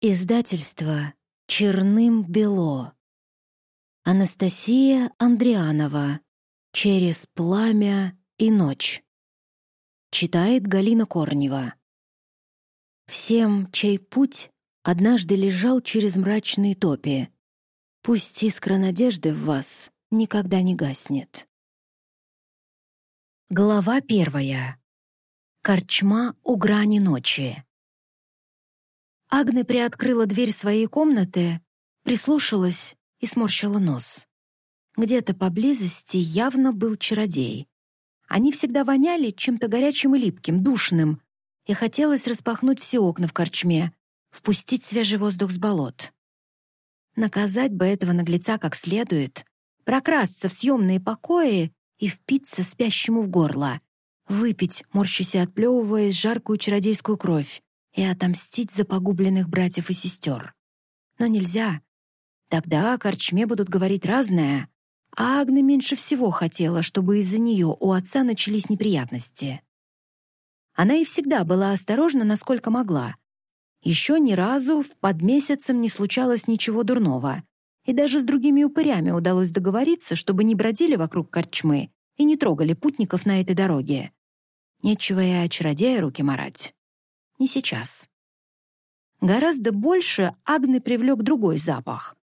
Издательство «Черным бело». Анастасия Андрианова. «Через пламя и ночь». Читает Галина Корнева. Всем, чей путь однажды лежал через мрачные топи, пусть искра надежды в вас никогда не гаснет. Глава первая. Корчма у грани ночи. Агне приоткрыла дверь своей комнаты, прислушалась и сморщила нос. Где-то поблизости явно был чародей. Они всегда воняли чем-то горячим и липким, душным, и хотелось распахнуть все окна в корчме, впустить свежий воздух с болот. Наказать бы этого наглеца как следует, прокрасться в съемные покои и впиться спящему в горло, выпить, морщась и отплевываясь жаркую чародейскую кровь, и отомстить за погубленных братьев и сестер. Но нельзя. Тогда о корчме будут говорить разное, а Агне меньше всего хотела, чтобы из-за нее у отца начались неприятности. Она и всегда была осторожна, насколько могла. Еще ни разу в под месяцем не случалось ничего дурного, и даже с другими упырями удалось договориться, чтобы не бродили вокруг корчмы и не трогали путников на этой дороге. Нечего и о чародея руки марать. Не сейчас. Гораздо больше Агны привлек другой запах.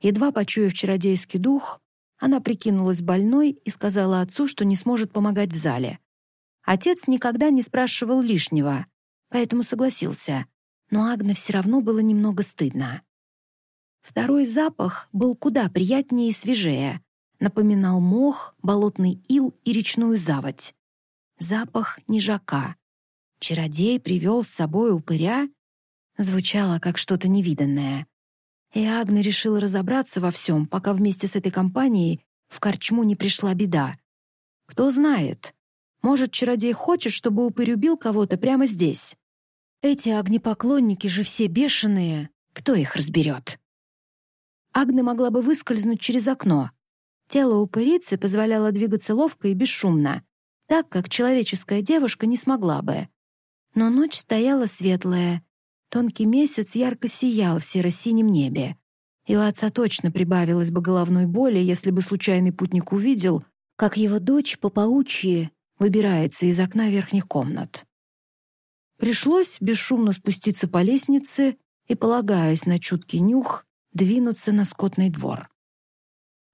Едва почуяв чародейский дух, она прикинулась больной и сказала отцу, что не сможет помогать в зале. Отец никогда не спрашивал лишнего, поэтому согласился, но Агне все равно было немного стыдно. Второй запах был куда приятнее и свежее, напоминал мох, болотный ил и речную заводь. Запах нежака. Чародей привел с собой упыря? Звучало как что-то невиданное. И Агна решила разобраться во всем, пока вместе с этой компанией в корчму не пришла беда. Кто знает, может, чародей хочет, чтобы упырь убил кого-то прямо здесь. Эти огнепоклонники же все бешеные, кто их разберет? Агна могла бы выскользнуть через окно. Тело упырицы позволяло двигаться ловко и бесшумно, так как человеческая девушка не смогла бы. Но ночь стояла светлая. Тонкий месяц ярко сиял в серо-синем небе. И у отца точно прибавилось бы головной боли, если бы случайный путник увидел, как его дочь по паучьи выбирается из окна верхних комнат. Пришлось бесшумно спуститься по лестнице и, полагаясь на чуткий нюх, двинуться на скотный двор.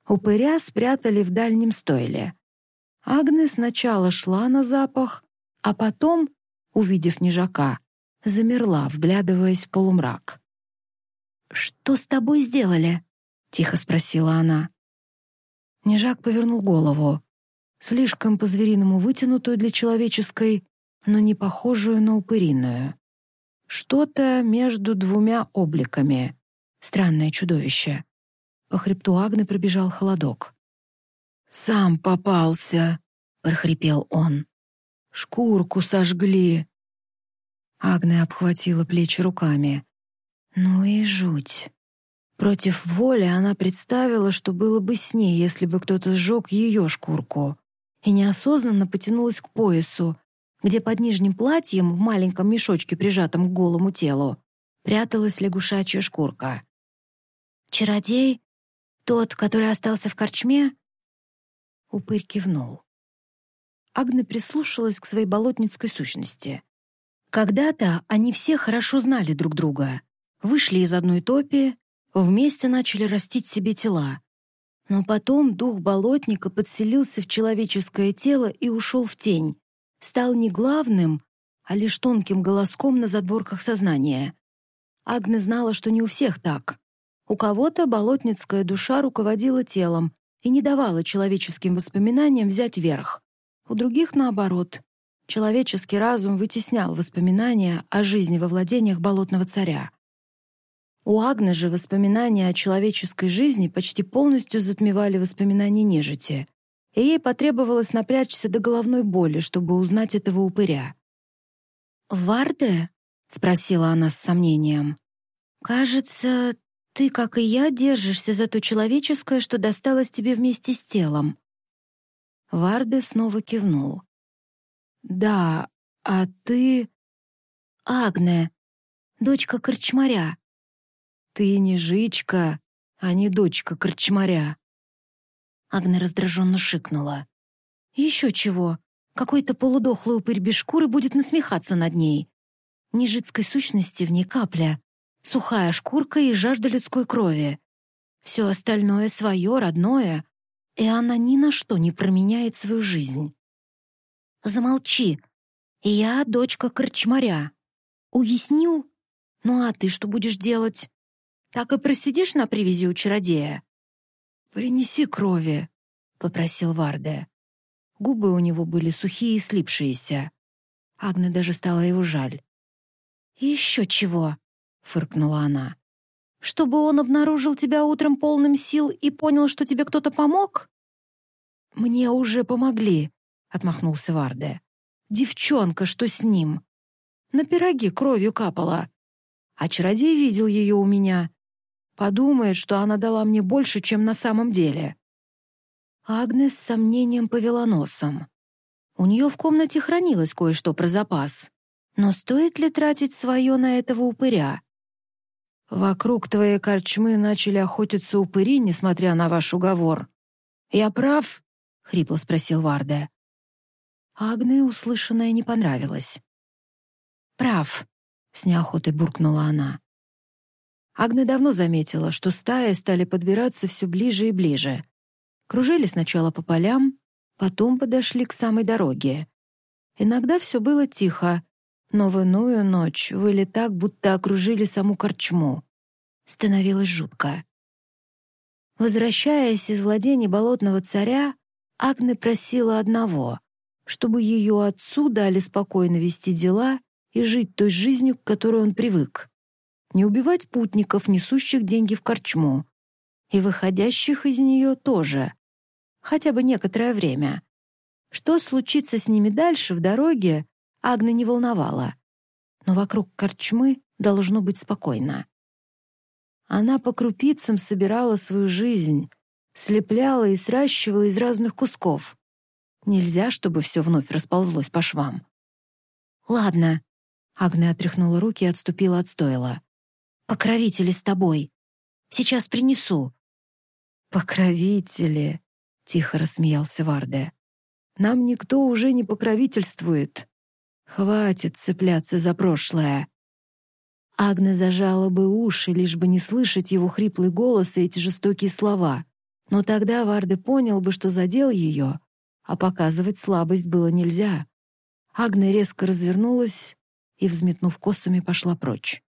Упыря спрятали в дальнем стойле. Агнес сначала шла на запах, а потом увидев нежака, замерла, вглядываясь в полумрак. «Что с тобой сделали?» — тихо спросила она. Нежак повернул голову, слишком по-звериному вытянутую для человеческой, но не похожую на упыриную. Что-то между двумя обликами. Странное чудовище. По хребту Агны пробежал холодок. «Сам попался», — прохрипел он. Шкурку сожгли. Агне обхватила плечи руками. Ну и жуть. Против воли она представила, что было бы с ней, если бы кто-то сжег ее шкурку, и неосознанно потянулась к поясу, где под нижним платьем в маленьком мешочке, прижатом к голому телу, пряталась лягушачья шкурка. «Чародей? Тот, который остался в корчме?» Упырь кивнул. Агна прислушалась к своей болотницкой сущности. Когда-то они все хорошо знали друг друга, вышли из одной топи, вместе начали растить себе тела. Но потом дух болотника подселился в человеческое тело и ушел в тень, стал не главным, а лишь тонким голоском на задворках сознания. Агна знала, что не у всех так. У кого-то болотницкая душа руководила телом и не давала человеческим воспоминаниям взять верх. У других, наоборот, человеческий разум вытеснял воспоминания о жизни во владениях болотного царя. У Агны же воспоминания о человеческой жизни почти полностью затмевали воспоминания нежити, и ей потребовалось напрячься до головной боли, чтобы узнать этого упыря. «Варде?» — спросила она с сомнением. «Кажется, ты, как и я, держишься за то человеческое, что досталось тебе вместе с телом. Варде снова кивнул. «Да, а ты...» «Агне, дочка корчмаря. Ты не жичка, а не дочка корчмаря. Агна раздраженно шикнула. Еще чего? Какой-то полудохлый упырь без шкуры будет насмехаться над ней. Ни жидской сущности в ней капля. Сухая шкурка и жажда людской крови. Все остальное свое, родное, и она ни на что не променяет свою жизнь. Замолчи. Я дочка корчмаря. Уяснил? Ну а ты что будешь делать? Так и просидишь на привязи у чародея? Принеси крови, попросил Варде. Губы у него были сухие и слипшиеся. Агне даже стало его жаль. «Еще чего?» — фыркнула она. «Чтобы он обнаружил тебя утром полным сил и понял, что тебе кто-то помог?» «Мне уже помогли», — отмахнулся Варде. «Девчонка, что с ним? На пироги кровью капала. А чародей видел ее у меня. Подумает, что она дала мне больше, чем на самом деле». Агнес с сомнением повела носом. У нее в комнате хранилось кое-что про запас. Но стоит ли тратить свое на этого упыря? Вокруг твоей корчмы начали охотиться упыри, несмотря на ваш уговор. Я прав? Хрипло спросил Варде. Агне услышанное не понравилось. Прав, с неохотой буркнула она. Агне давно заметила, что стаи стали подбираться все ближе и ближе. Кружили сначала по полям, потом подошли к самой дороге. Иногда все было тихо, но в иную ночь выли так, будто окружили саму корчму. Становилось жутко. Возвращаясь из владений болотного царя, Агне просила одного, чтобы ее отцу дали спокойно вести дела и жить той жизнью, к которой он привык. Не убивать путников, несущих деньги в корчму, и выходящих из нее тоже, хотя бы некоторое время. Что случится с ними дальше в дороге, Агна не волновала. Но вокруг корчмы должно быть спокойно. Она по крупицам собирала свою жизнь, слепляла и сращивала из разных кусков. Нельзя, чтобы все вновь расползлось по швам. «Ладно», — Агне отряхнула руки и отступила от стойла. «Покровители с тобой. Сейчас принесу». «Покровители», — тихо рассмеялся Варде. «Нам никто уже не покровительствует. Хватит цепляться за прошлое. Агне зажала бы уши, лишь бы не слышать его хриплый голос и эти жестокие слова. Но тогда Варде понял бы, что задел ее, а показывать слабость было нельзя. Агне резко развернулась и, взметнув косами, пошла прочь.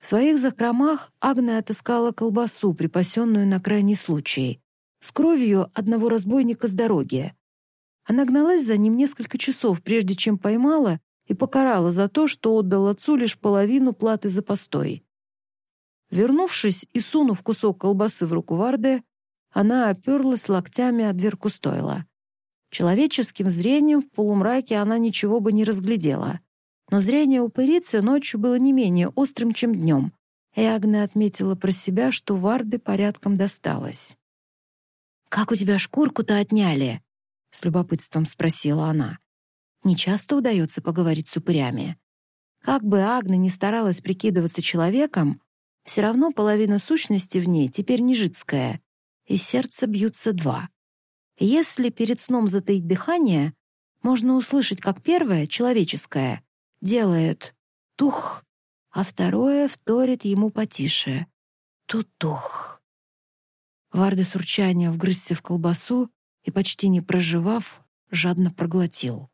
В своих закромах Агне отыскала колбасу, припасенную на крайний случай, с кровью одного разбойника с дороги. Она гналась за ним несколько часов, прежде чем поймала и покарала за то, что отдал отцу лишь половину платы за постой. Вернувшись и сунув кусок колбасы в руку Варде, она оперлась локтями о дверку стойла. Человеческим зрением в полумраке она ничего бы не разглядела. Но зрение упырицы ночью было не менее острым, чем днем, и Агне отметила про себя, что Варде порядком досталось. «Как у тебя шкурку-то отняли?» с любопытством спросила она. Не часто удается поговорить с упырями. Как бы Агна ни старалась прикидываться человеком, все равно половина сущности в ней теперь не жидская, и сердце бьются два. Если перед сном затаить дыхание, можно услышать, как первое, человеческое, делает тух, а второе вторит ему потише. Тутух. Варда с урчанием вгрызся в колбасу и, почти не проживав, жадно проглотил.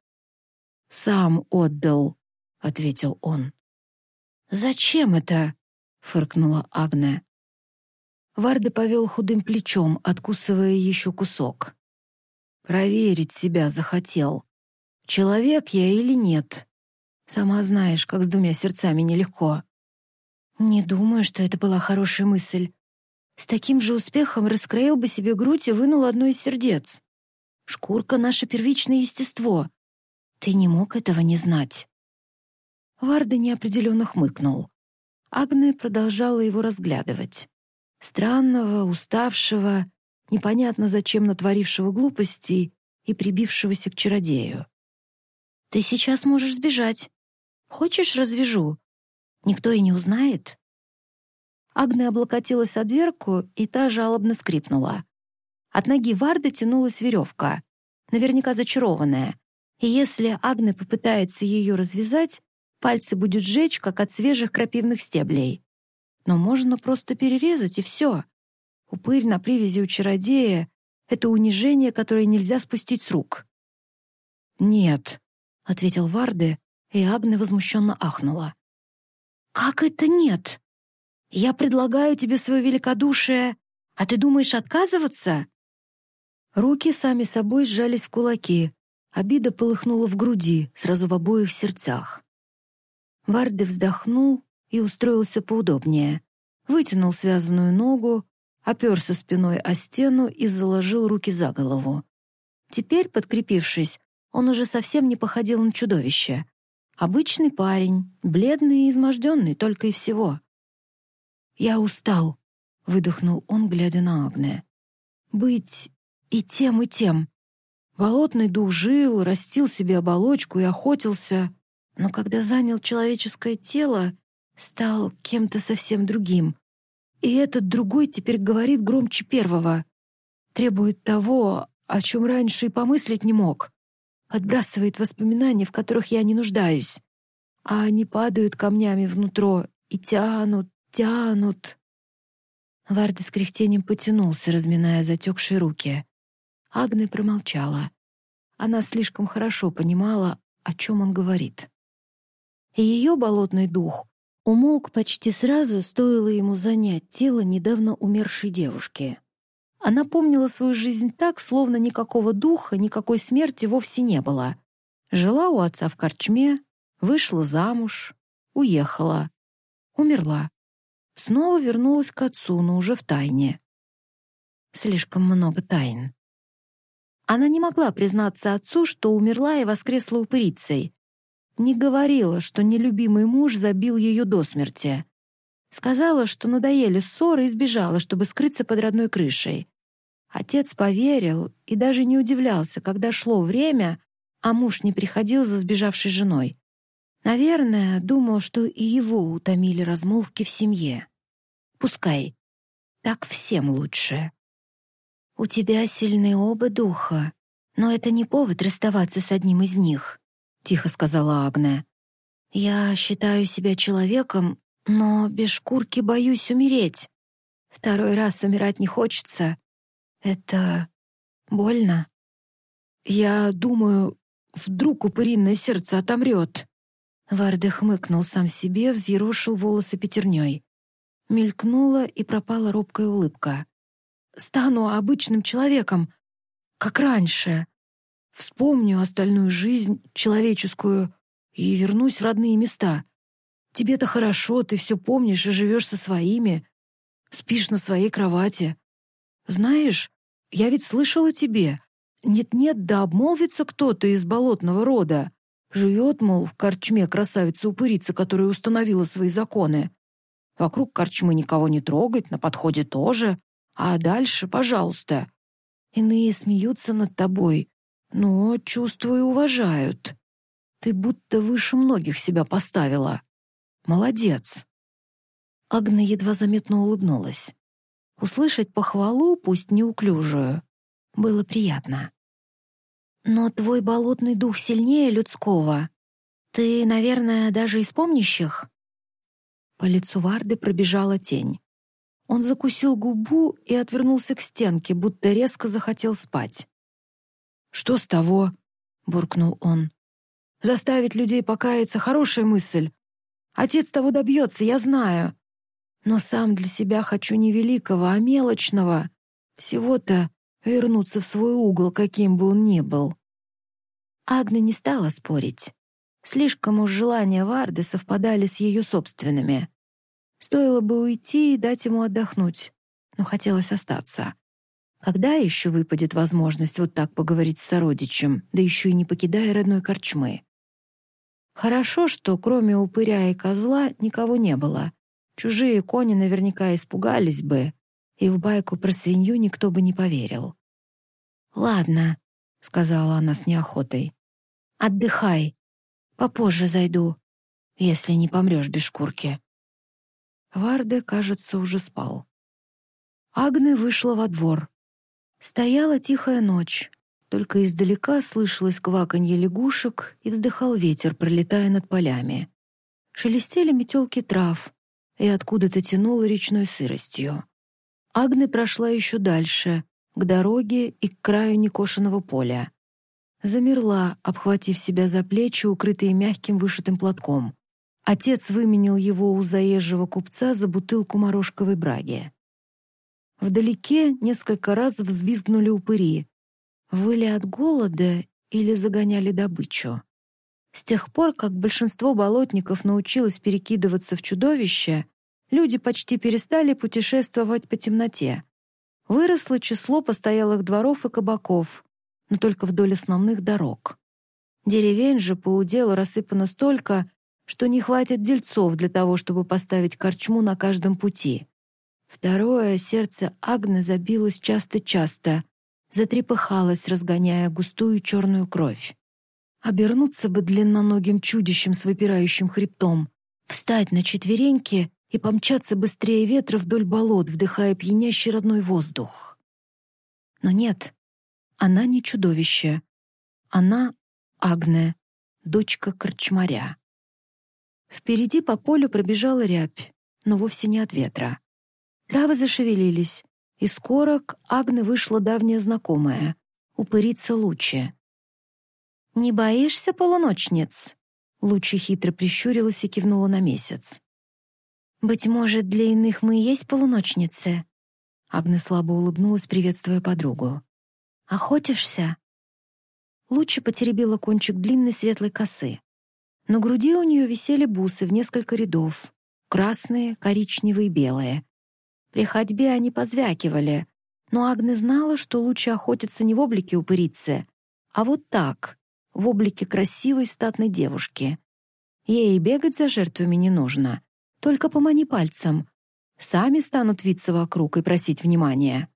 «Сам отдал», — ответил он. «Зачем это?» — фыркнула Агне. Варда повел худым плечом, откусывая еще кусок. «Проверить себя захотел. Человек я или нет? Сама знаешь, как с двумя сердцами нелегко». «Не думаю, что это была хорошая мысль. С таким же успехом раскроил бы себе грудь и вынул одно из сердец. Шкурка — наше первичное естество. Ты не мог этого не знать. Варда неопределенно хмыкнул. Агне продолжала его разглядывать. Странного, уставшего, непонятно зачем натворившего глупостей и прибившегося к чародею. «Ты сейчас можешь сбежать. Хочешь, развяжу? Никто и не узнает?» Агне облокотилась о дверку, и та жалобно скрипнула. От ноги Варды тянулась веревка, наверняка зачарованная, и если Агне попытается ее развязать, пальцы будет жечь, как от свежих крапивных стеблей. Но можно просто перерезать, и все. Упырь на привязи у чародея — это унижение, которое нельзя спустить с рук. «Нет», — ответил Варды, и Агне возмущенно ахнула. «Как это нет? Я предлагаю тебе свое великодушие, а ты думаешь отказываться?» Руки сами собой сжались в кулаки. Обида полыхнула в груди, сразу в обоих сердцах. Варде вздохнул и устроился поудобнее. Вытянул связанную ногу, оперся спиной о стену и заложил руки за голову. Теперь, подкрепившись, он уже совсем не походил на чудовище. Обычный парень, бледный и изможденный только и всего. «Я устал», — выдохнул он, глядя на Агне. «Быть и тем, и тем. Болотный дух жил, растил себе оболочку и охотился, но когда занял человеческое тело, стал кем-то совсем другим. И этот другой теперь говорит громче первого, требует того, о чем раньше и помыслить не мог, отбрасывает воспоминания, в которых я не нуждаюсь, а они падают камнями внутрь и тянут, тянут. Варда с кряхтением потянулся, разминая затекшие руки. Агне промолчала. Она слишком хорошо понимала, о чем он говорит. И ее болотный дух умолк почти сразу, стоило ему занять тело недавно умершей девушки. Она помнила свою жизнь так, словно никакого духа, никакой смерти вовсе не было. Жила у отца в корчме, вышла замуж, уехала, умерла. Снова вернулась к отцу, но уже в тайне. Слишком много тайн. Она не могла признаться отцу, что умерла и воскресла упырицей. Не говорила, что нелюбимый муж забил ее до смерти. Сказала, что надоели ссоры и сбежала, чтобы скрыться под родной крышей. Отец поверил и даже не удивлялся, когда шло время, а муж не приходил за сбежавшей женой. Наверное, думал, что и его утомили размолвки в семье. Пускай. Так всем лучше. «У тебя сильны оба духа, но это не повод расставаться с одним из них», — тихо сказала Агне. «Я считаю себя человеком, но без шкурки боюсь умереть. Второй раз умирать не хочется. Это больно. Я думаю, вдруг упыриное сердце отомрет». Варде хмыкнул сам себе, взъерошил волосы пятерней. Мелькнула и пропала робкая улыбка стану обычным человеком, как раньше. Вспомню остальную жизнь человеческую и вернусь в родные места. Тебе-то хорошо, ты все помнишь и живешь со своими, спишь на своей кровати. Знаешь, я ведь слышала тебе. Нет-нет, да обмолвится кто-то из болотного рода. Живет, мол, в корчме красавица-упырица, которая установила свои законы. Вокруг корчмы никого не трогать, на подходе тоже. А дальше, пожалуйста. Иные смеются над тобой, но, чувствую, уважают. Ты будто выше многих себя поставила. Молодец. Агна едва заметно улыбнулась. Услышать похвалу, пусть неуклюжую, было приятно. Но твой болотный дух сильнее людского. Ты, наверное, даже из помнящих? По лицу Варды пробежала тень. Он закусил губу и отвернулся к стенке, будто резко захотел спать. «Что с того?» — буркнул он. «Заставить людей покаяться — хорошая мысль. Отец того добьется, я знаю. Но сам для себя хочу не великого, а мелочного. Всего-то вернуться в свой угол, каким бы он ни был». Агна не стала спорить. Слишком уж желания Варды совпадали с ее собственными. Стоило бы уйти и дать ему отдохнуть, но хотелось остаться. Когда еще выпадет возможность вот так поговорить с сородичем, да еще и не покидая родной корчмы? Хорошо, что кроме упыря и козла никого не было. Чужие кони наверняка испугались бы, и в байку про свинью никто бы не поверил. «Ладно», — сказала она с неохотой. «Отдыхай. Попозже зайду, если не помрешь без шкурки». Варде, кажется, уже спал. Агне вышла во двор. Стояла тихая ночь. Только издалека слышалось кваканье лягушек и вздыхал ветер, пролетая над полями. Шелестели метелки трав, и откуда-то тянуло речной сыростью. Агне прошла еще дальше, к дороге и к краю некошенного поля. Замерла, обхватив себя за плечи, укрытые мягким вышитым платком. Отец выменил его у заезжего купца за бутылку морожковой браги. Вдалеке несколько раз взвизгнули упыри. Выли от голода или загоняли добычу. С тех пор, как большинство болотников научилось перекидываться в чудовище, люди почти перестали путешествовать по темноте. Выросло число постоялых дворов и кабаков, но только вдоль основных дорог. Деревень же по уделу рассыпано столько, что не хватит дельцов для того, чтобы поставить корчму на каждом пути. Второе сердце Агны забилось часто-часто, затрепыхалось, разгоняя густую черную кровь. Обернуться бы длинноногим чудищем с выпирающим хребтом, встать на четвереньки и помчаться быстрее ветра вдоль болот, вдыхая пьянящий родной воздух. Но нет, она не чудовище. Она Агне, дочка корчмаря. Впереди по полю пробежала рябь, но вовсе не от ветра. Травы зашевелились, и скоро к Агне вышла давняя знакомая, упырица Лучи. «Не боишься полуночниц?» Лучи хитро прищурилась и кивнула на месяц. «Быть может, для иных мы и есть полуночницы?» Агне слабо улыбнулась, приветствуя подругу. «Охотишься?» Лучи потеребила кончик длинной светлой косы. На груди у нее висели бусы в несколько рядов. Красные, коричневые, белые. При ходьбе они позвякивали, но Агне знала, что лучше охотиться не в облике упырицы, а вот так, в облике красивой статной девушки. Ей бегать за жертвами не нужно. Только помани пальцем. Сами станут виться вокруг и просить внимания.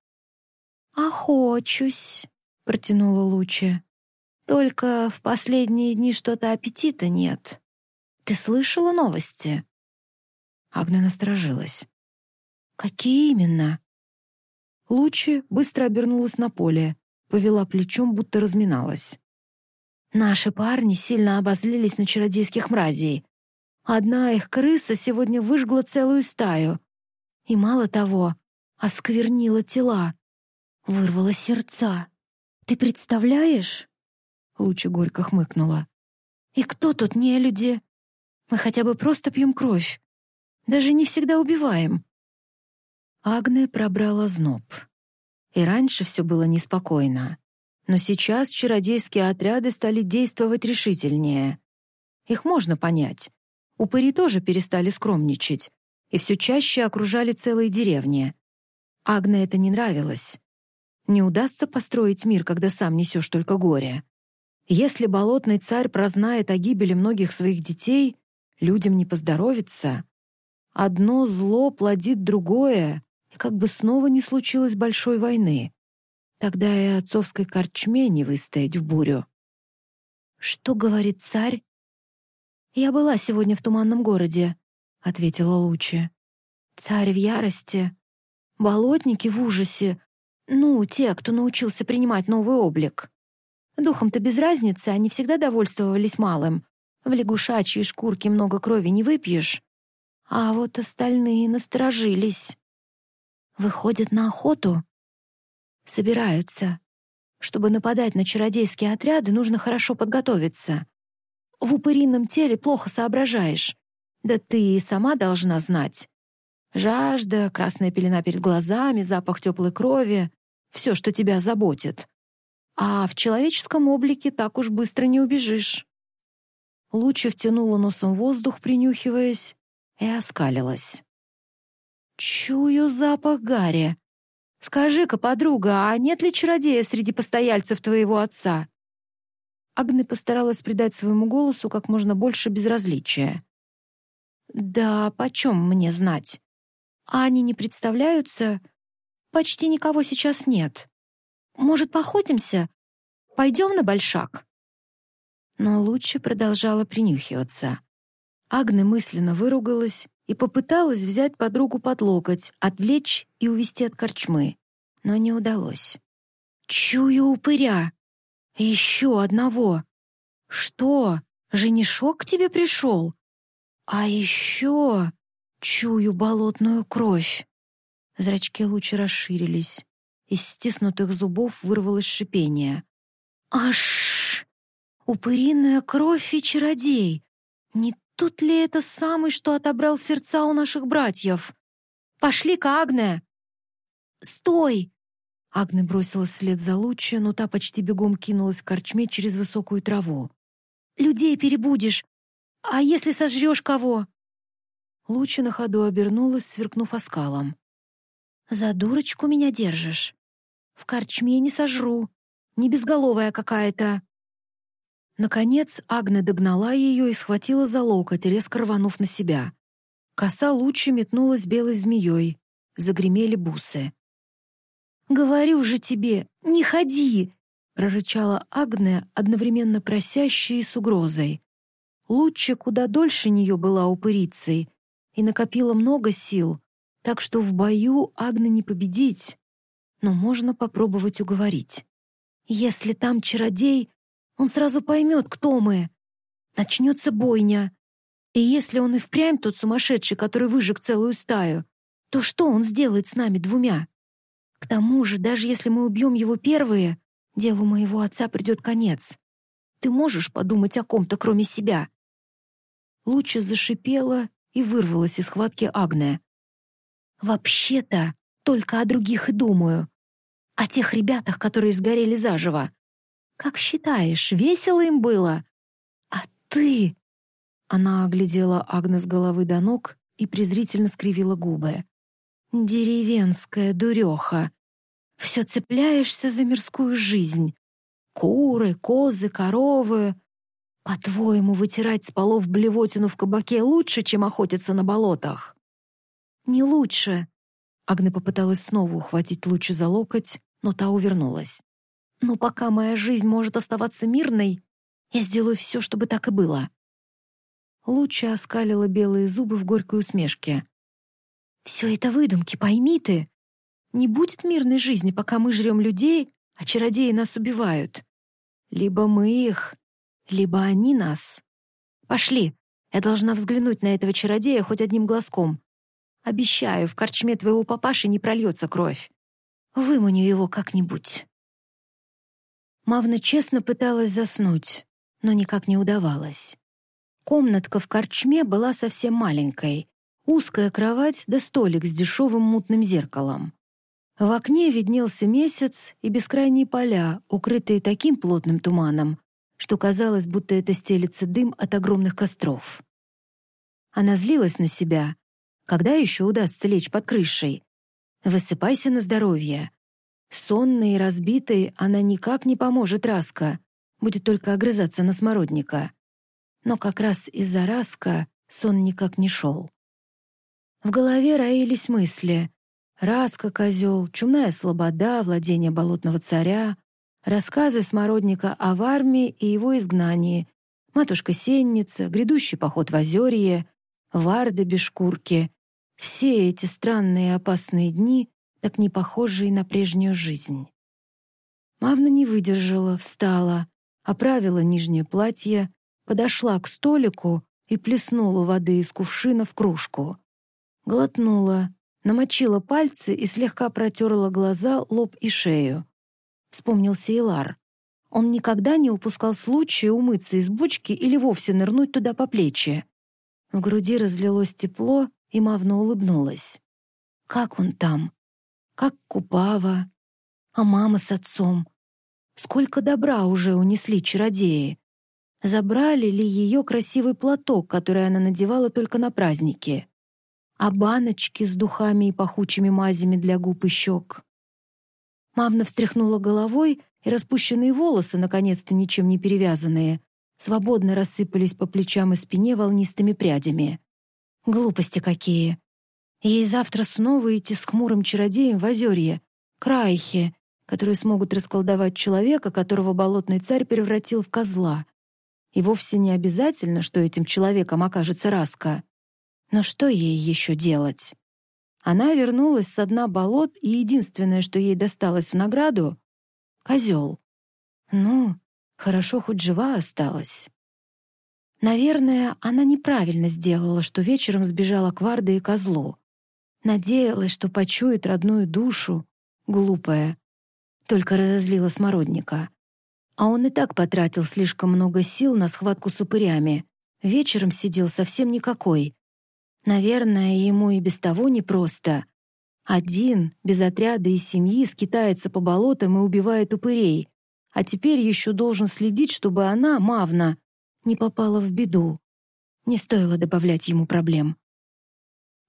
«Охочусь», — протянула Луча. Только в последние дни что-то аппетита нет. Ты слышала новости?» Агна насторожилась. «Какие именно?» Лучи быстро обернулась на поле, повела плечом, будто разминалась. «Наши парни сильно обозлились на чародейских мразей. Одна их крыса сегодня выжгла целую стаю. И мало того, осквернила тела, вырвала сердца. Ты представляешь?» Луча горько хмыкнула. «И кто тут не люди? Мы хотя бы просто пьем кровь. Даже не всегда убиваем». Агне пробрала зноб. И раньше все было неспокойно. Но сейчас чародейские отряды стали действовать решительнее. Их можно понять. Упыри тоже перестали скромничать и все чаще окружали целые деревни. Агне это не нравилось. Не удастся построить мир, когда сам несешь только горе. Если болотный царь прознает о гибели многих своих детей, людям не поздоровится. Одно зло плодит другое, как бы снова не случилось большой войны. Тогда и отцовской корчме не выстоять в бурю. «Что говорит царь?» «Я была сегодня в туманном городе», — ответила Лучи. «Царь в ярости. Болотники в ужасе. Ну, те, кто научился принимать новый облик. Духом-то без разницы, они всегда довольствовались малым. В лягушачьей шкурке много крови не выпьешь. А вот остальные насторожились. Выходят на охоту. Собираются. Чтобы нападать на чародейские отряды, нужно хорошо подготовиться. В упырином теле плохо соображаешь. Да ты и сама должна знать. Жажда, красная пелена перед глазами, запах теплой крови — все, что тебя заботит. А в человеческом облике так уж быстро не убежишь. Луча втянула носом воздух, принюхиваясь, и оскалилась. «Чую запах гари. Скажи-ка, подруга, а нет ли чародея среди постояльцев твоего отца?» Агне постаралась придать своему голосу как можно больше безразличия. «Да почем мне знать? А они не представляются? Почти никого сейчас нет. Может, поохотимся? Пойдем на большак?» Но лучше продолжала принюхиваться. Агне мысленно выругалась и попыталась взять подругу под локоть, отвлечь и увести от корчмы, но не удалось. «Чую упыря! Еще одного! Что, женишок к тебе пришел? А еще чую болотную кровь!» Зрачки лучше расширились. Из стиснутых зубов вырвалось шипение. «Аж! Упыриная кровь и чародей! Не тут ли это самый, что отобрал сердца у наших братьев? Пошли-ка, Агне!» «Стой!» Агне бросилась вслед за Луччи, но та почти бегом кинулась к корчме через высокую траву. «Людей перебудешь! А если сожрешь кого?» Луча на ходу обернулась, сверкнув оскалом. «За дурочку меня держишь? В корчме не сожру, не безголовая какая-то». Наконец Агне догнала ее и схватила за локоть, резко рванув на себя. Коса лучше метнулась белой змеей. Загремели бусы. «Говорю же тебе, не ходи!» — прорычала Агне, одновременно просящая и с угрозой. Лучше куда дольше нее была упырицей и накопила много сил, так что в бою Агне не победить, но можно попробовать уговорить. Если там чародей, он сразу поймет, кто мы. Начнется бойня. И если он и впрямь тот сумасшедший, который выжег целую стаю, то что он сделает с нами двумя? К тому же, даже если мы убьем его первые, делу моего отца придет конец. Ты можешь подумать о ком-то, кроме себя?» Луча зашипела и вырвалась из схватки Агне. «Вообще-то, только о других и думаю. О тех ребятах, которые сгорели заживо. Как считаешь, весело им было? А ты...» Она оглядела Агне с головы до ног и презрительно скривила губы. «Деревенская дуреха. Все цепляешься за мирскую жизнь. Куры, козы, коровы. По-твоему, вытирать с полов блевотину в кабаке лучше, чем охотиться на болотах?» «Не лучше». Агне попыталась снова ухватить Лучи за локоть, но та увернулась. Но пока моя жизнь может оставаться мирной, я сделаю все, чтобы так и было. Луча оскалила белые зубы в горькой усмешке. «Все это выдумки, пойми ты. Не будет мирной жизни, пока мы жрем людей, а чародеи нас убивают. Либо мы их, либо они нас. Пошли, я должна взглянуть на этого чародея хоть одним глазком. Обещаю, в корчме твоего папаши не прольется кровь. Выманю его как-нибудь». Мавна честно пыталась заснуть, но никак не удавалось. Комнатка в корчме была совсем маленькой. Узкая кровать да столик с дешевым мутным зеркалом. В окне виднелся месяц и бескрайние поля, укрытые таким плотным туманом, что казалось, будто это стелится дым от огромных костров. Она злилась на себя. Когда еще удастся лечь под крышей? Высыпайся на здоровье. Сонной и разбитой она никак не поможет Раска, будет только огрызаться на смородника. Но как раз из-за Раска сон никак не шел. В голове роились мысли. Раска, козел, чумная слобода, владение болотного царя, рассказы смородника о Варме и его изгнании, матушка-сенница, грядущий поход в Озерье, Варды без шкурки. Все эти странные опасные дни так не похожие на прежнюю жизнь. Мавна не выдержала, встала, оправила нижнее платье, подошла к столику и плеснула воды из кувшина в кружку. Глотнула, намочила пальцы и слегка протерла глаза, лоб и шею. Вспомнился Илар. Он никогда не упускал случая умыться из бочки или вовсе нырнуть туда по плечи. В груди разлилось тепло, и Мавна улыбнулась. Как он там? Как Купава, а мама с отцом. Сколько добра уже унесли чародеи. Забрали ли ее красивый платок, который она надевала только на праздники? А баночки с духами и пахучими мазями для губ и щек? Мамна встряхнула головой, и распущенные волосы, наконец-то ничем не перевязанные, свободно рассыпались по плечам и спине волнистыми прядями. Глупости какие! Ей завтра снова идти с хмурым чародеем в озерье, к которые смогут расколдовать человека, которого болотный царь превратил в козла. И вовсе не обязательно, что этим человеком окажется Раска. Но что ей еще делать? Она вернулась с дна болот, и единственное, что ей досталось в награду — козел. Ну, хорошо, хоть жива осталась. Наверное, она неправильно сделала, что вечером сбежала к Варде и козлу. Надеялась, что почует родную душу. Глупая. Только разозлила смородника. А он и так потратил слишком много сил на схватку с упырями. Вечером сидел совсем никакой. Наверное, ему и без того непросто. Один, без отряда и семьи, скитается по болотам и убивает упырей, а теперь еще должен следить, чтобы она, Мавна, не попала в беду. Не стоило добавлять ему проблем.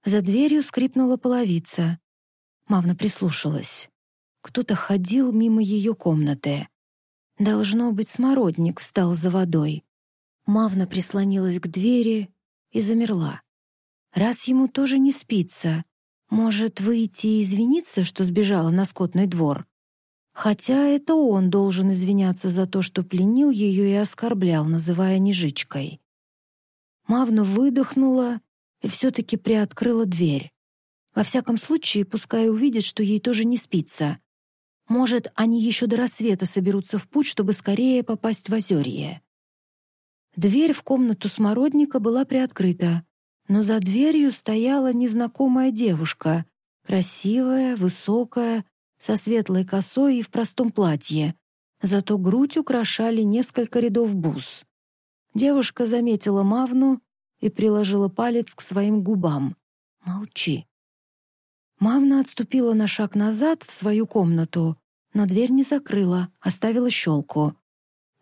За дверью скрипнула половица. Мавна прислушалась. Кто-то ходил мимо ее комнаты. Должно быть, смородник встал за водой. Мавна прислонилась к двери и замерла. Раз ему тоже не спится, может выйти и извиниться, что сбежала на скотный двор? Хотя это он должен извиняться за то, что пленил ее и оскорблял, называя нежичкой. Мавна выдохнула и все-таки приоткрыла дверь. Во всяком случае, пускай увидит, что ей тоже не спится. Может, они еще до рассвета соберутся в путь, чтобы скорее попасть в озерье. Дверь в комнату смородника была приоткрыта, но за дверью стояла незнакомая девушка, красивая, высокая, со светлой косой и в простом платье. Зато грудь украшали несколько рядов бус. Девушка заметила Мавну и приложила палец к своим губам. «Молчи». Мавна отступила на шаг назад в свою комнату, но дверь не закрыла, оставила щелку.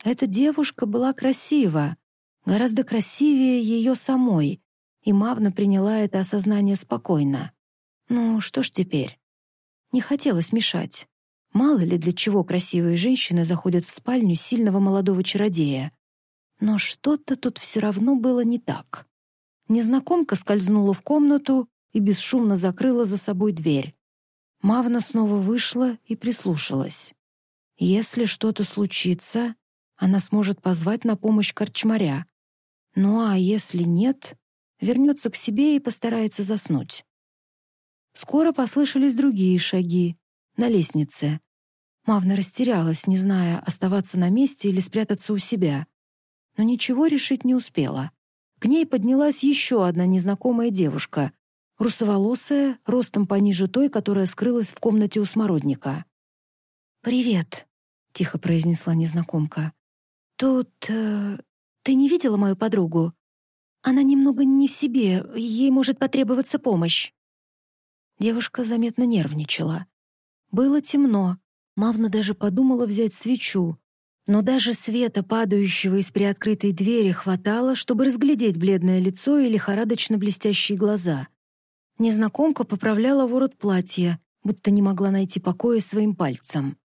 Эта девушка была красива, гораздо красивее ее самой, и Мавна приняла это осознание спокойно. Ну, что ж теперь? Не хотелось мешать. Мало ли для чего красивые женщины заходят в спальню сильного молодого чародея. Но что-то тут все равно было не так. Незнакомка скользнула в комнату и бесшумно закрыла за собой дверь. Мавна снова вышла и прислушалась. Если что-то случится, она сможет позвать на помощь корчмаря. Ну а если нет, вернется к себе и постарается заснуть. Скоро послышались другие шаги на лестнице. Мавна растерялась, не зная, оставаться на месте или спрятаться у себя. Но ничего решить не успела. К ней поднялась еще одна незнакомая девушка, русоволосая, ростом пониже той, которая скрылась в комнате у смородника. «Привет», — тихо произнесла незнакомка. «Тут... Э, ты не видела мою подругу? Она немного не в себе, ей может потребоваться помощь». Девушка заметно нервничала. Было темно. Мавна даже подумала взять свечу. Но даже света, падающего из приоткрытой двери, хватало, чтобы разглядеть бледное лицо и лихорадочно блестящие глаза. Незнакомка поправляла ворот платья, будто не могла найти покоя своим пальцем.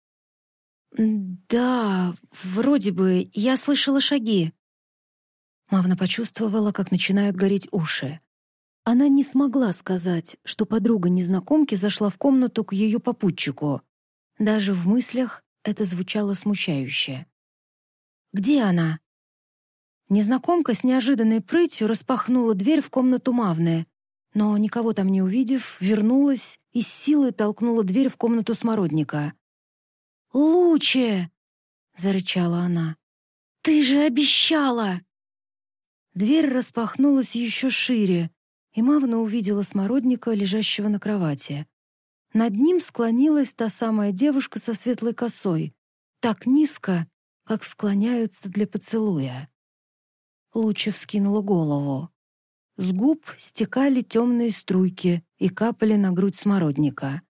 «Да, вроде бы, я слышала шаги», Мавна почувствовала, как начинают гореть уши. Она не смогла сказать, что подруга незнакомки зашла в комнату к ее попутчику. Даже в мыслях это звучало смущающе. «Где она?» Незнакомка с неожиданной прытью распахнула дверь в комнату Мавны, но, никого там не увидев, вернулась и с силой толкнула дверь в комнату смородника. «Луче!» — зарычала она. «Ты же обещала!» Дверь распахнулась еще шире, и Мавна увидела смородника, лежащего на кровати. Над ним склонилась та самая девушка со светлой косой, так низко, как склоняются для поцелуя. Луча вскинула голову. С губ стекали темные струйки и капали на грудь смородника.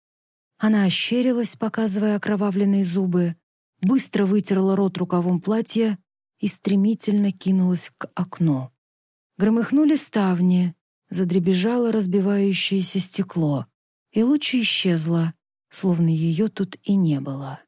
Она ощерилась, показывая окровавленные зубы, быстро вытерла рот рукавом платья и стремительно кинулась к окну. Громыхнули ставни, задребежало разбивающееся стекло, и луч исчезла, словно ее тут и не было.